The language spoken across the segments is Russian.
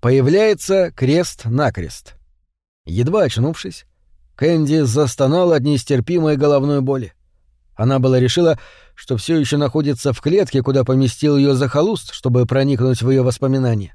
Появляется крест-накрест. Едва очнувшись, Кэнди застонал от нестерпимой головной боли. Она была решила, что все еще находится в клетке, куда поместил ее захолуст, чтобы проникнуть в ее воспоминания.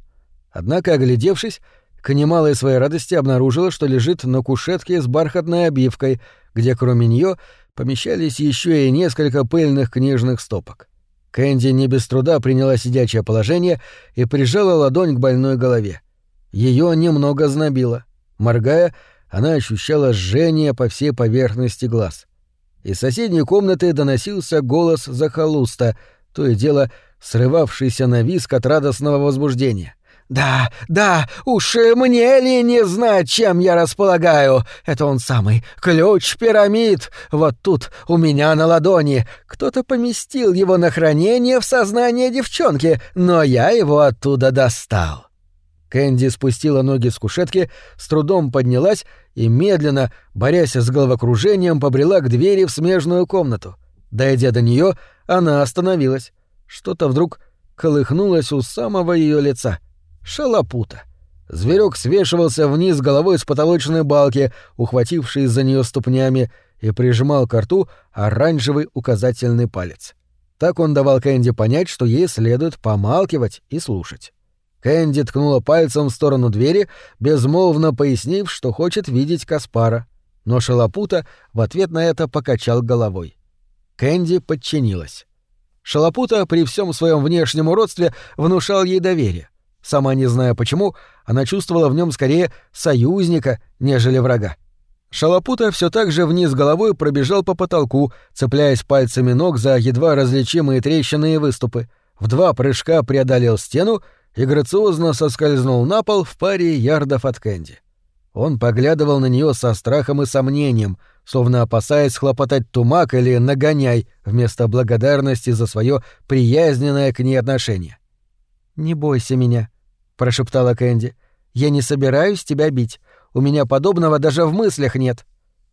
Однако, оглядевшись, к немалой своей радости обнаружила, что лежит на кушетке с бархатной обивкой, где кроме нее помещались еще и несколько пыльных книжных стопок. Кэнди не без труда приняла сидячее положение и прижала ладонь к больной голове. Ее немного знобило. Моргая, она ощущала жжение по всей поверхности глаз. Из соседней комнаты доносился голос захолуста, то и дело срывавшийся на виск от радостного возбуждения. «Да, да, уж мне ли не знать, чем я располагаю? Это он самый, ключ пирамид. Вот тут, у меня на ладони. Кто-то поместил его на хранение в сознание девчонки, но я его оттуда достал». Кэнди спустила ноги с кушетки, с трудом поднялась и медленно, борясь с головокружением, побрела к двери в смежную комнату. Дойдя до нее, она остановилась. Что-то вдруг колыхнулось у самого ее лица. Шалопута. Зверек свешивался вниз головой с потолочной балки, ухватившись за нее ступнями, и прижимал к рту оранжевый указательный палец. Так он давал Кэнди понять, что ей следует помалкивать и слушать. Кэнди ткнула пальцем в сторону двери, безмолвно пояснив, что хочет видеть Каспара. Но Шалопута в ответ на это покачал головой. Кэнди подчинилась. Шалопута при всем своем внешнем уродстве внушал ей доверие. Сама не зная почему, она чувствовала в нем скорее союзника, нежели врага. Шалопута все так же вниз головой пробежал по потолку, цепляясь пальцами ног за едва различимые трещины и выступы. В два прыжка преодолел стену и грациозно соскользнул на пол в паре ярдов от Кэнди. Он поглядывал на нее со страхом и сомнением, словно опасаясь хлопотать тумак или нагоняй вместо благодарности за свое приязненное к ней отношение. «Не бойся меня», — прошептала Кэнди. «Я не собираюсь тебя бить. У меня подобного даже в мыслях нет».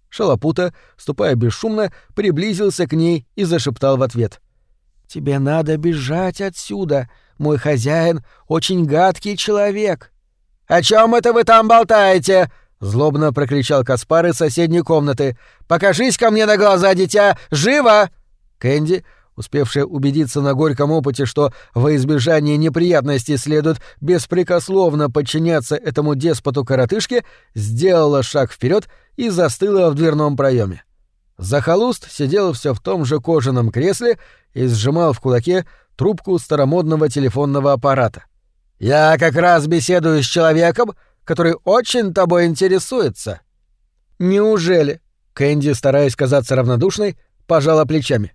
Шалопута, ступая бесшумно, приблизился к ней и зашептал в ответ. «Тебе надо бежать отсюда. Мой хозяин — очень гадкий человек». «О чем это вы там болтаете?» — злобно прокричал Каспар из соседней комнаты. «Покажись ко мне на глаза, дитя! Живо!» Кэнди, успевшая убедиться на горьком опыте, что во избежание неприятностей следует беспрекословно подчиняться этому деспоту-коротышке, сделала шаг вперед и застыла в дверном проеме. Захолуст сидел все в том же кожаном кресле и сжимал в кулаке трубку старомодного телефонного аппарата. «Я как раз беседую с человеком, который очень тобой интересуется». «Неужели?» — Кэнди, стараясь казаться равнодушной, пожала плечами.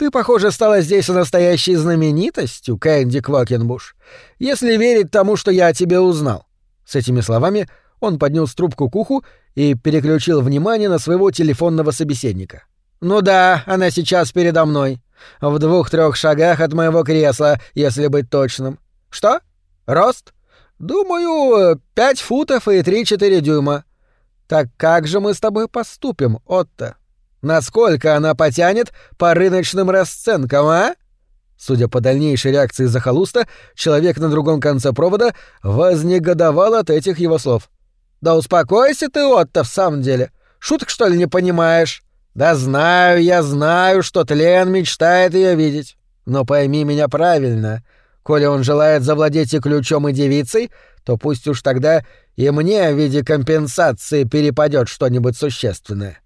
«Ты, похоже, стала здесь настоящей знаменитостью, Кэнди Квакенбуш, если верить тому, что я о тебе узнал». С этими словами он поднес трубку к уху и переключил внимание на своего телефонного собеседника. «Ну да, она сейчас передо мной. В двух-трех шагах от моего кресла, если быть точным. Что? Рост? Думаю, пять футов и три-четыре дюйма. Так как же мы с тобой поступим, Отто? Насколько она потянет по рыночным расценкам, а? Судя по дальнейшей реакции захолуста, человек на другом конце провода вознегодовал от этих его слов. «Да успокойся ты, Отто, в самом деле. Шуток, что ли, не понимаешь? Да знаю, я знаю, что Тлен мечтает ее видеть. Но пойми меня правильно. Коли он желает завладеть и ключом, и девицей, то пусть уж тогда и мне в виде компенсации перепадет что-нибудь существенное.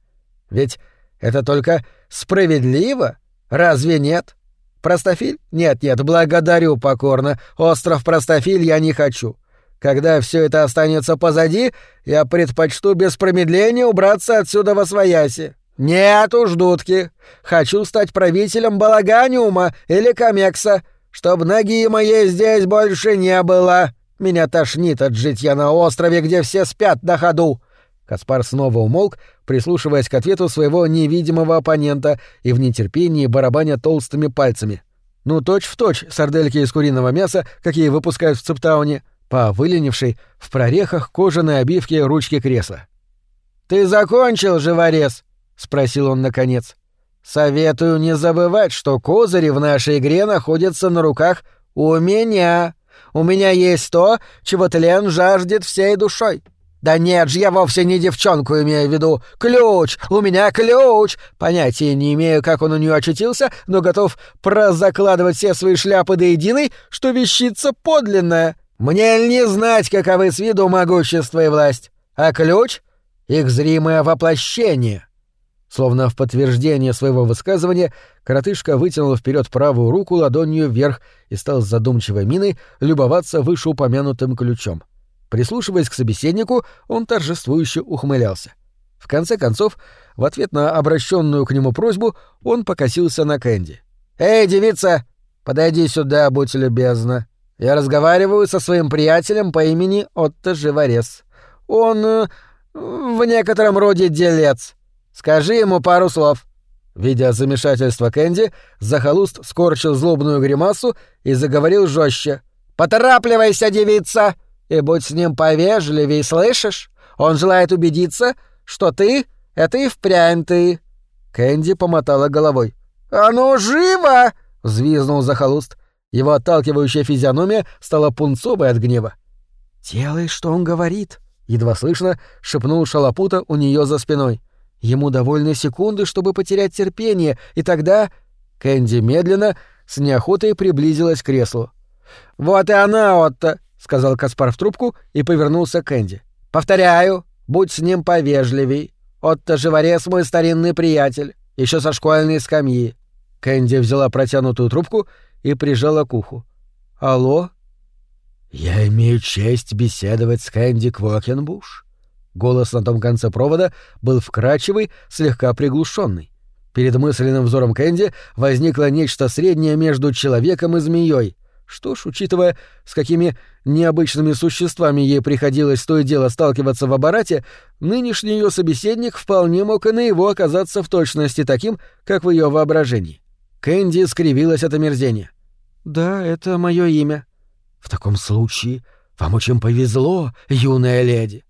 Ведь это только справедливо, разве нет? Простофиль? Нет-нет, благодарю покорно. Остров Простофиль я не хочу. Когда все это останется позади, я предпочту без промедления убраться отсюда во свояси. «Нет уж, дудки. Хочу стать правителем Балаганиума или Камекса, чтоб ноги моей здесь больше не было. Меня тошнит от житья на острове, где все спят на ходу». Каспар снова умолк, прислушиваясь к ответу своего невидимого оппонента и в нетерпении барабаня толстыми пальцами. Ну, точь-в-точь сардельки из куриного мяса, какие выпускают в Цептауне, по выленившей в прорехах кожаной обивки ручки кресла. «Ты закончил, живорез?» — спросил он наконец. «Советую не забывать, что козыри в нашей игре находятся на руках у меня. У меня есть то, чего тлен жаждет всей душой. Да нет же, я вовсе не девчонку имею в виду. Ключ! У меня ключ! Понятия не имею, как он у нее очутился, но готов прозакладывать все свои шляпы до единой, что вещица подлинная. Мне не знать, каковы с виду могущество и власть. А ключ — их зримое воплощение. Словно в подтверждение своего высказывания, коротышка вытянул вперед правую руку ладонью вверх и стал с задумчивой миной любоваться вышеупомянутым ключом. Прислушиваясь к собеседнику, он торжествующе ухмылялся. В конце концов, в ответ на обращенную к нему просьбу, он покосился на Кэнди. «Эй, девица, подойди сюда, будь любезна. Я разговариваю со своим приятелем по имени Отто Живорез. Он э, в некотором роде делец. Скажи ему пару слов». Видя замешательство Кэнди, Захолуст скорчил злобную гримасу и заговорил жестче. «Поторапливайся, девица, и будь с ним повежливей, слышишь? Он желает убедиться, что ты — это и впрямь ты». Кэнди помотала головой. «А ну, живо!» — взвизнул Захолуст. Его отталкивающая физиономия стала пунцовой от гнева. «Делай, что он говорит», — едва слышно шепнул Шалопута у нее за спиной. Ему довольно секунды, чтобы потерять терпение, и тогда... Кэнди медленно, с неохотой приблизилась к креслу. «Вот и она, Отто!» — сказал Каспар в трубку и повернулся к Кэнди. «Повторяю, будь с ним повежливей. Отто Живорез мой старинный приятель, еще со школьной скамьи». Кэнди взяла протянутую трубку и прижала к уху. «Алло?» «Я имею честь беседовать с Кэнди Квокенбуш?» Голос на том конце провода был вкрадчивый, слегка приглушенный. Перед мысленным взором Кэнди возникло нечто среднее между человеком и змеей. Что ж, учитывая, с какими необычными существами ей приходилось то и дело сталкиваться в аппарате, нынешний ее собеседник вполне мог и на его оказаться в точности таким, как в ее воображении. Кэнди скривилась от омерзения. «Да, это мое имя». «В таком случае вам очень повезло, юная леди.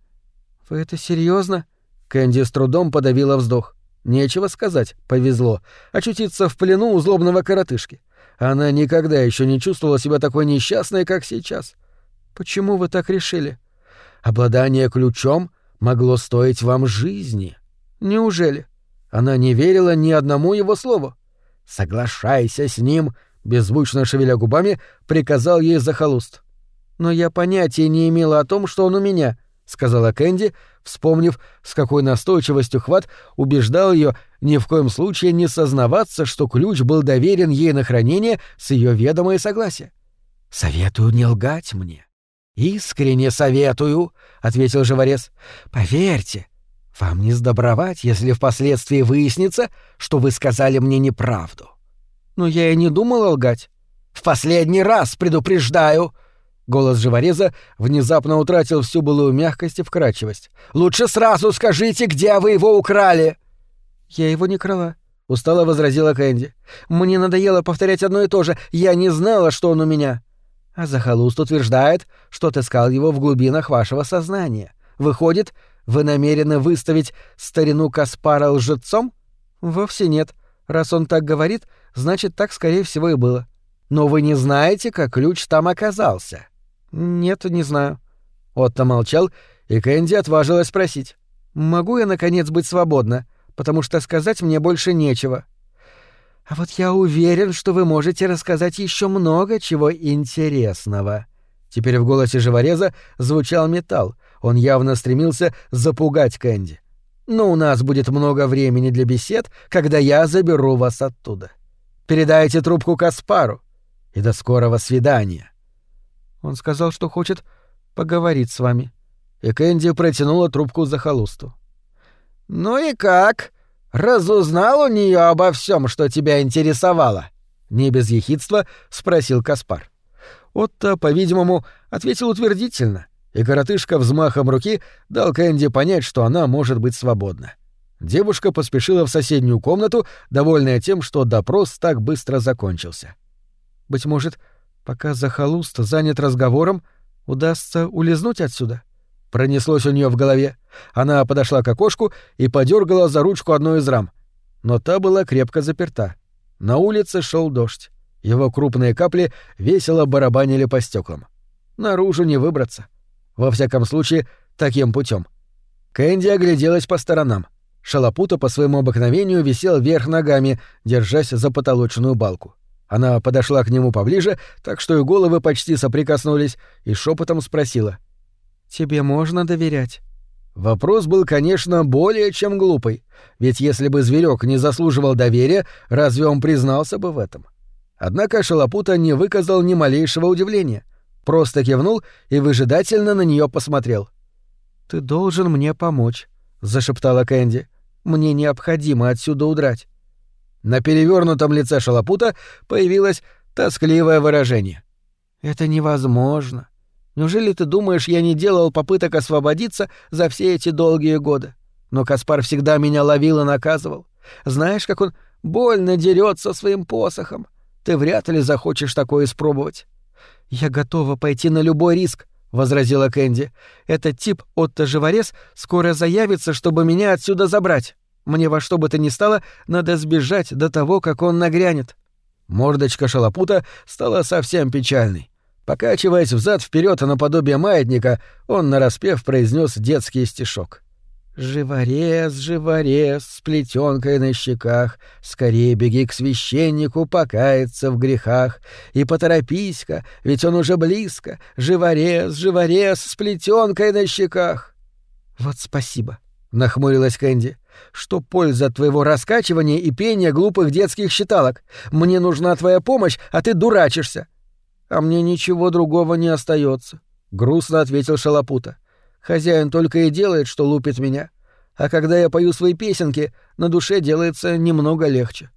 «Вы это серьезно? Кэнди с трудом подавила вздох. Нечего сказать, повезло. Очутиться в плену у злобного коротышки. Она никогда еще не чувствовала себя такой несчастной, как сейчас. Почему вы так решили? Обладание ключом могло стоить вам жизни. Неужели? Она не верила ни одному его слову. Соглашайся с ним, беззвучно шевеля губами, приказал ей захолуст. Но я понятия не имела о том, что он у меня. — сказала Кэнди, вспомнив, с какой настойчивостью Хват убеждал ее ни в коем случае не сознаваться, что ключ был доверен ей на хранение с ее ведома и согласия. «Советую не лгать мне». «Искренне советую», — ответил Живорез. «Поверьте, вам не сдобровать, если впоследствии выяснится, что вы сказали мне неправду». «Но я и не думала лгать». «В последний раз предупреждаю», Голос живореза внезапно утратил всю былую мягкость и вкрадчивость. «Лучше сразу скажите, где вы его украли!» «Я его не крала», — устало возразила Кэнди. «Мне надоело повторять одно и то же. Я не знала, что он у меня». А Захалуст утверждает, что отыскал его в глубинах вашего сознания. Выходит, вы намерены выставить старину Каспара лжецом? Вовсе нет. Раз он так говорит, значит, так, скорее всего, и было. Но вы не знаете, как ключ там оказался. «Нет, не знаю». Отто молчал, и Кэнди отважилась спросить. «Могу я, наконец, быть свободна? Потому что сказать мне больше нечего». «А вот я уверен, что вы можете рассказать еще много чего интересного». Теперь в голосе живореза звучал металл. Он явно стремился запугать Кэнди. «Но у нас будет много времени для бесед, когда я заберу вас оттуда. Передайте трубку Каспару. И до скорого свидания». Он сказал, что хочет поговорить с вами. И Кэнди протянула трубку за холусту. «Ну и как? Разузнал у нее обо всем, что тебя интересовало?» Не без ехидства спросил Каспар. Отто, по-видимому, ответил утвердительно, и коротышка взмахом руки дал Кэнди понять, что она может быть свободна. Девушка поспешила в соседнюю комнату, довольная тем, что допрос так быстро закончился. «Быть может, — Пока захолуст занят разговором, удастся улизнуть отсюда. Пронеслось у нее в голове. Она подошла к окошку и подергала за ручку одной из рам. Но та была крепко заперта. На улице шел дождь. Его крупные капли весело барабанили по стеклам. Наружу не выбраться. Во всяком случае, таким путем. Кэнди огляделась по сторонам. Шалопута по своему обыкновению висел вверх ногами, держась за потолочную балку. Она подошла к нему поближе, так что и головы почти соприкоснулись, и шепотом спросила. «Тебе можно доверять?» Вопрос был, конечно, более чем глупый, ведь если бы зверек не заслуживал доверия, разве он признался бы в этом? Однако Шалопута не выказал ни малейшего удивления, просто кивнул и выжидательно на нее посмотрел. «Ты должен мне помочь», — зашептала Кэнди. «Мне необходимо отсюда удрать». На перевернутом лице Шалопута появилось тоскливое выражение. «Это невозможно. Неужели ты думаешь, я не делал попыток освободиться за все эти долгие годы? Но Каспар всегда меня ловил и наказывал. Знаешь, как он больно дерется своим посохом. Ты вряд ли захочешь такое испробовать. Я готова пойти на любой риск, возразила Кэнди. Этот тип Отто Живорез скоро заявится, чтобы меня отсюда забрать. Мне во что бы то ни стало надо сбежать до того, как он нагрянет. Мордочка шалопута стала совсем печальной. Покачиваясь взад вперед наподобие маятника, он нараспев произнес детский стишок. «Живорез, живорез, с плетенкой на щеках, скорее беги к священнику покаяться в грехах, и поторопись-ка, ведь он уже близко, живорез, живорез, с плетенкой на щеках». «Вот спасибо», — нахмурилась Кэнди. «Что польза твоего раскачивания и пения глупых детских считалок? Мне нужна твоя помощь, а ты дурачишься а мне ничего другого не остается, грустно ответил Шалопута. Хозяин только и делает, что лупит меня. А когда я пою свои песенки, на душе делается немного легче.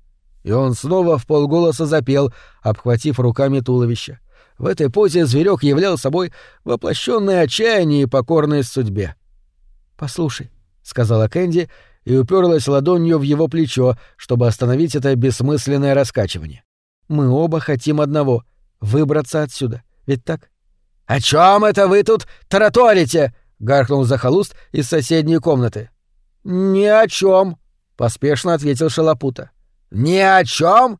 И он снова в полголоса запел, обхватив руками туловище. В этой позе зверек являл собой воплощенное отчаяние и покорность судьбе. «Послушай», — сказала Кэнди и уперлась ладонью в его плечо, чтобы остановить это бессмысленное раскачивание. «Мы оба хотим одного — выбраться отсюда. Ведь так? «О чем это вы тут тараторите?» — гаркнул захолуст из соседней комнаты. «Ни о чем, поспешно ответил Шалопута. «Ни о чем?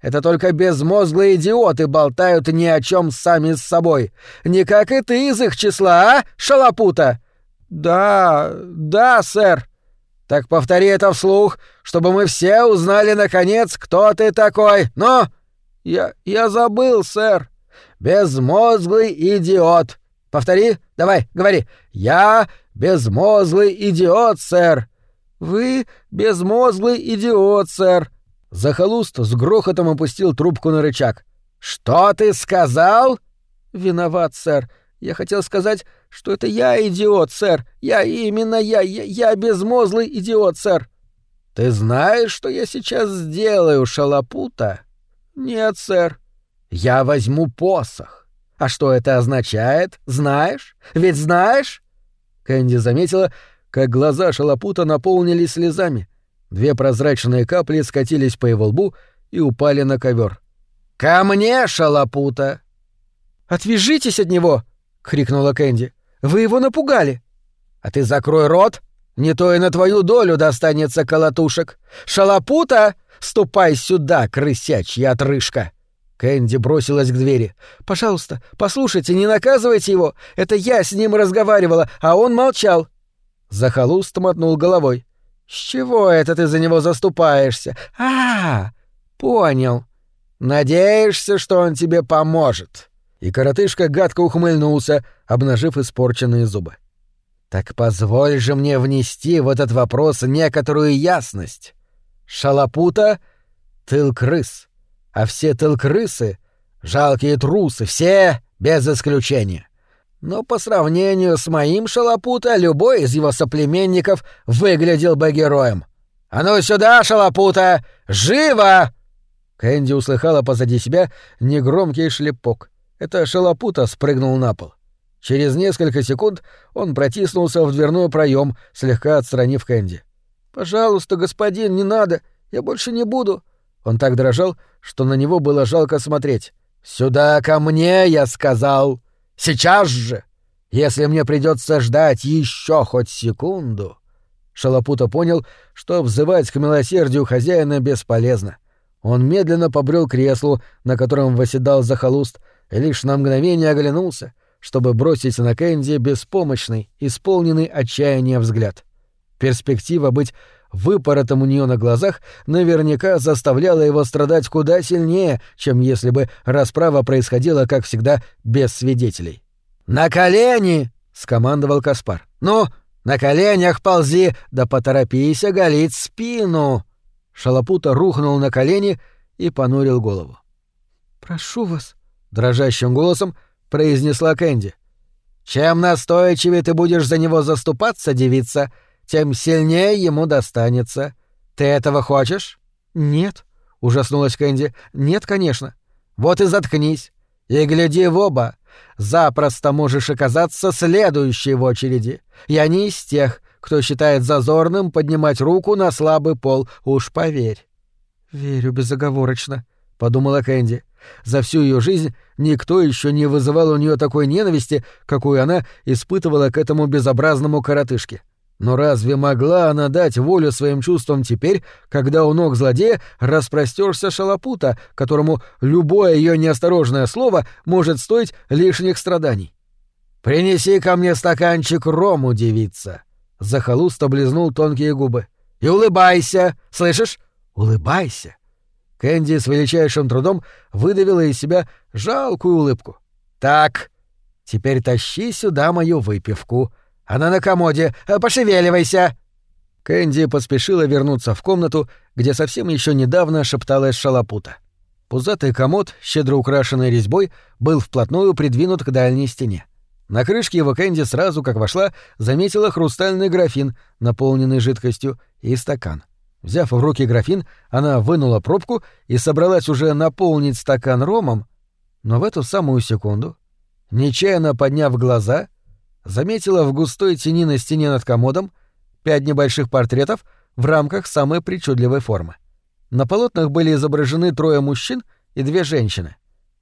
Это только безмозглые идиоты болтают ни о чем сами с собой. Не как и ты из их числа, а, Шалопута?» «Да, да, сэр». «Так повтори это вслух, чтобы мы все узнали, наконец, кто ты такой. Ну, «Я... я забыл, сэр». «Безмозглый идиот». Повтори, давай, говори. «Я безмозглый идиот, сэр». «Вы безмозглый идиот, сэр». Захолуст с грохотом опустил трубку на рычаг. «Что ты сказал?» «Виноват, сэр. Я хотел сказать, что это я идиот, сэр. Я именно я, я, я безмозглый идиот, сэр». «Ты знаешь, что я сейчас сделаю, шалопута?» «Нет, сэр. Я возьму посох. А что это означает? Знаешь? Ведь знаешь?» Кэнди заметила, как глаза шалопута наполнились слезами. Две прозрачные капли скатились по его лбу и упали на ковер. «Ко мне, шалопута!» «Отвяжитесь от него!» — крикнула Кэнди. «Вы его напугали!» «А ты закрой рот! Не то и на твою долю достанется колотушек! Шалопута!» Ступай сюда, крысячья отрыжка!» Кэнди бросилась к двери. «Пожалуйста, послушайте, не наказывайте его! Это я с ним разговаривала, а он молчал!» Захолуст мотнул головой. «С чего это ты за него заступаешься? а, -а, -а Понял. Надеешься, что он тебе поможет?» И коротышка гадко ухмыльнулся, обнажив испорченные зубы. «Так позволь же мне внести в этот вопрос некоторую ясность. Шалопута — тыл-крыс, а все тыл-крысы — жалкие трусы, все без исключения. Но по сравнению с моим Шалопута любой из его соплеменников выглядел бы героем. «А ну сюда, Шалопута! Живо!» Кэнди услыхала позади себя негромкий шлепок. Это Шалопута спрыгнул на пол. Через несколько секунд он протиснулся в дверной проем, слегка отстранив Кэнди. «Пожалуйста, господин, не надо. Я больше не буду». Он так дрожал, что на него было жалко смотреть. «Сюда ко мне, я сказал. Сейчас же. Если мне придется ждать еще хоть секунду». Шалопута понял, что взывать к милосердию хозяина бесполезно. Он медленно побрел креслу, на котором восседал захолуст, и лишь на мгновение оглянулся, чтобы бросить на Кэнди беспомощный, исполненный отчаяния взгляд. Перспектива быть выпоротым у нее на глазах наверняка заставляла его страдать куда сильнее, чем если бы расправа происходила, как всегда, без свидетелей. «На колени!» — скомандовал Каспар. «Ну, на коленях ползи, да поторопись оголить спину!» Шалопута рухнул на колени и понурил голову. «Прошу вас», — дрожащим голосом произнесла Кэнди. «Чем настойчивее ты будешь за него заступаться, девица, тем сильнее ему достанется. Ты этого хочешь?» «Нет», — ужаснулась Кэнди. «Нет, конечно». «Вот и заткнись. И гляди в оба. Запросто можешь оказаться следующей в очереди. Я не из тех, кто считает зазорным поднимать руку на слабый пол, уж поверь». «Верю безоговорочно», — подумала Кэнди. За всю ее жизнь никто еще не вызывал у нее такой ненависти, какую она испытывала к этому безобразному коротышке. Но разве могла она дать волю своим чувствам теперь, когда у ног злодея распростерся шалопута, которому любое ее неосторожное слово может стоить лишних страданий? «Принеси ко мне стаканчик рому, девица!» Захолуст облизнул тонкие губы. «И улыбайся! Слышишь? Улыбайся!» Кэнди с величайшим трудом выдавила из себя жалкую улыбку. «Так, теперь тащи сюда мою выпивку. Она на комоде. Пошевеливайся!» Кэнди поспешила вернуться в комнату, где совсем еще недавно шепталась шалопута. Пузатый комод, щедро украшенный резьбой, был вплотную придвинут к дальней стене. На крышке его Кэнди сразу, как вошла, заметила хрустальный графин, наполненный жидкостью, и стакан. Взяв в руки графин, она вынула пробку и собралась уже наполнить стакан ромом, но в эту самую секунду, нечаянно подняв глаза, заметила в густой тени на стене над комодом пять небольших портретов в рамках самой причудливой формы. На полотнах были изображены трое мужчин и две женщины.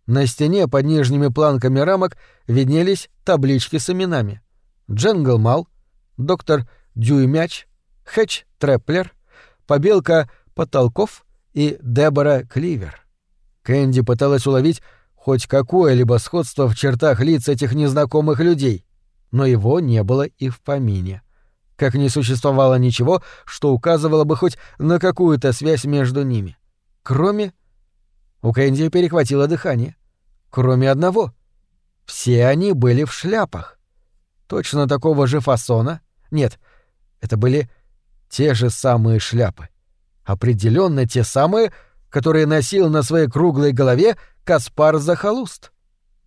На стене под нижними планками рамок виднелись таблички с именами. Дженгл Мал, доктор Дюймяч, Хэтч Треплер, Побелка Потолков и Дебора Кливер. Кэнди пыталась уловить хоть какое-либо сходство в чертах лиц этих незнакомых людей, но его не было и в помине. Как не существовало ничего, что указывало бы хоть на какую-то связь между ними. Кроме... У Кэнди перехватило дыхание. Кроме одного. Все они были в шляпах. Точно такого же фасона. Нет, это были те же самые шляпы. Определенно те самые, которые носил на своей круглой голове Каспар Захолуст.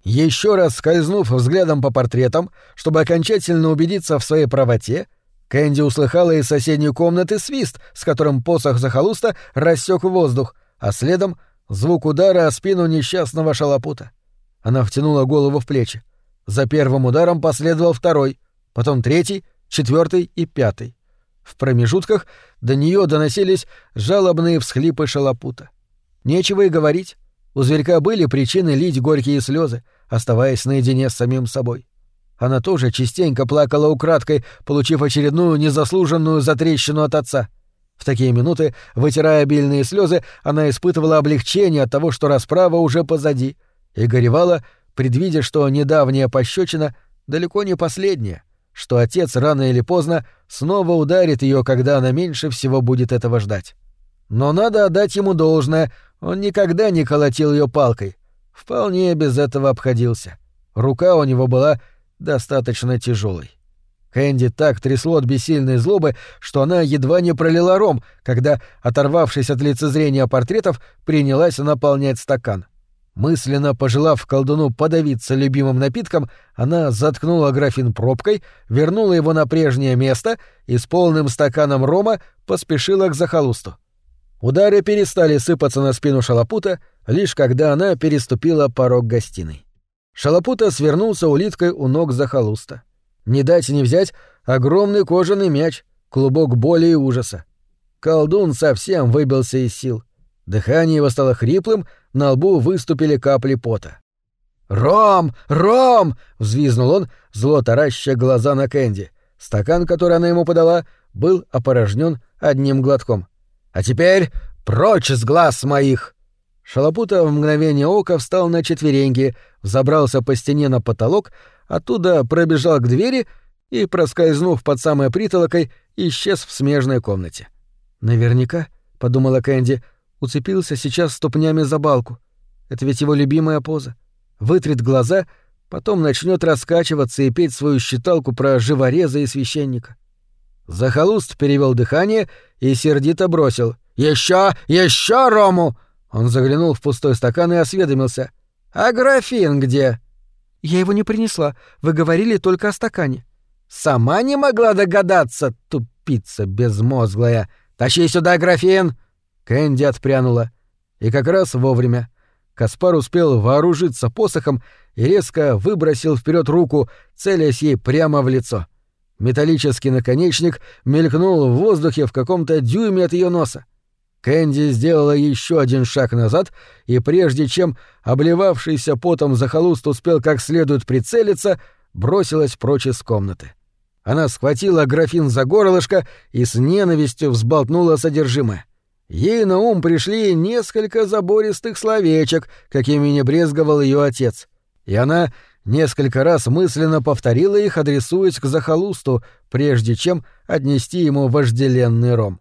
Еще раз скользнув взглядом по портретам, чтобы окончательно убедиться в своей правоте, Кэнди услыхала из соседней комнаты свист, с которым посох захолуста рассек воздух, а следом — звук удара о спину несчастного шалопута. Она втянула голову в плечи. За первым ударом последовал второй, потом третий, четвертый и пятый. В промежутках до нее доносились жалобные всхлипы шалопута. Нечего и говорить. У зверька были причины лить горькие слезы, оставаясь наедине с самим собой. Она тоже частенько плакала украдкой, получив очередную незаслуженную затрещину от отца. В такие минуты, вытирая обильные слезы, она испытывала облегчение от того, что расправа уже позади, и горевала, предвидя, что недавняя пощечина далеко не последняя, что отец рано или поздно снова ударит ее, когда она меньше всего будет этого ждать. Но надо отдать ему должное, он никогда не колотил ее палкой. Вполне без этого обходился. Рука у него была достаточно тяжелой. Кэнди так трясло от бессильной злобы, что она едва не пролила ром, когда, оторвавшись от лицезрения портретов, принялась наполнять стакан. Мысленно пожелав колдуну подавиться любимым напитком, она заткнула графин пробкой, вернула его на прежнее место и с полным стаканом рома поспешила к захолусту. Удары перестали сыпаться на спину шалопута, лишь когда она переступила порог гостиной. Шалопута свернулся улиткой у ног захолуста. Не дать не взять огромный кожаный мяч, клубок боли и ужаса. Колдун совсем выбился из сил. Дыхание его стало хриплым, на лбу выступили капли пота. «Ром! Ром!» — взвизнул он, зло тараща глаза на Кэнди. Стакан, который она ему подала, был опорожнен одним глотком. «А теперь прочь с глаз моих!» Шалопута в мгновение ока встал на четвереньки, взобрался по стене на потолок, оттуда пробежал к двери и, проскользнув под самой притолокой, исчез в смежной комнате. «Наверняка», — подумала Кэнди, — уцепился сейчас ступнями за балку. Это ведь его любимая поза. Вытрет глаза, потом начнет раскачиваться и петь свою считалку про живореза и священника. Захолуст перевел дыхание и сердито бросил. «Еще! Еще рому!» Он заглянул в пустой стакан и осведомился. «А графин где?» «Я его не принесла. Вы говорили только о стакане». «Сама не могла догадаться, тупица безмозглая. Тащи сюда графин!» Кэнди отпрянула. И как раз вовремя. Каспар успел вооружиться посохом и резко выбросил вперед руку, целясь ей прямо в лицо. Металлический наконечник мелькнул в воздухе в каком-то дюйме от ее носа. Кэнди сделала еще один шаг назад, и прежде чем обливавшийся потом захолуст успел как следует прицелиться, бросилась прочь из комнаты. Она схватила графин за горлышко и с ненавистью взболтнула содержимое. Ей на ум пришли несколько забористых словечек, какими не брезговал ее отец. И она несколько раз мысленно повторила их, адресуясь к захолусту, прежде чем отнести ему вожделенный ром.